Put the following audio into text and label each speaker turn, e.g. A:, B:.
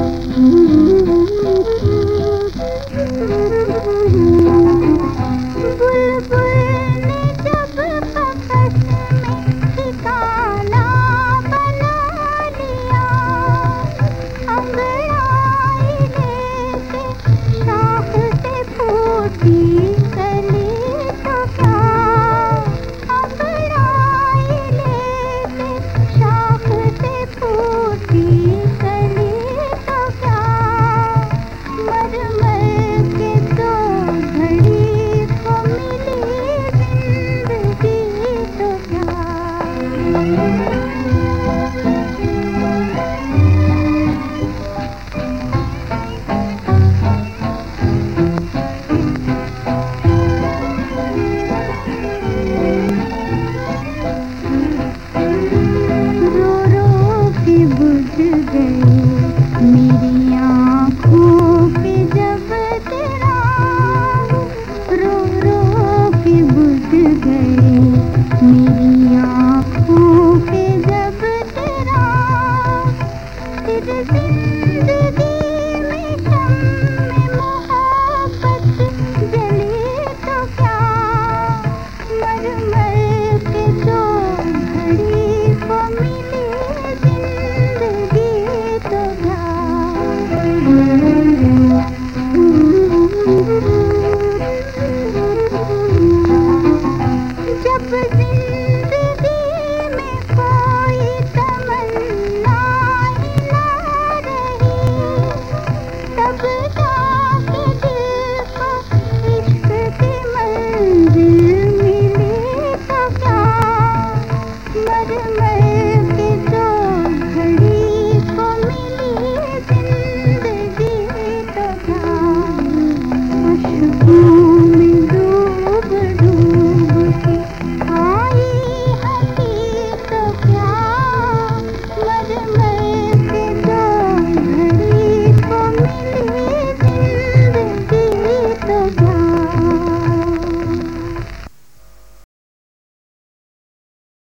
A: Mm-hmm. They they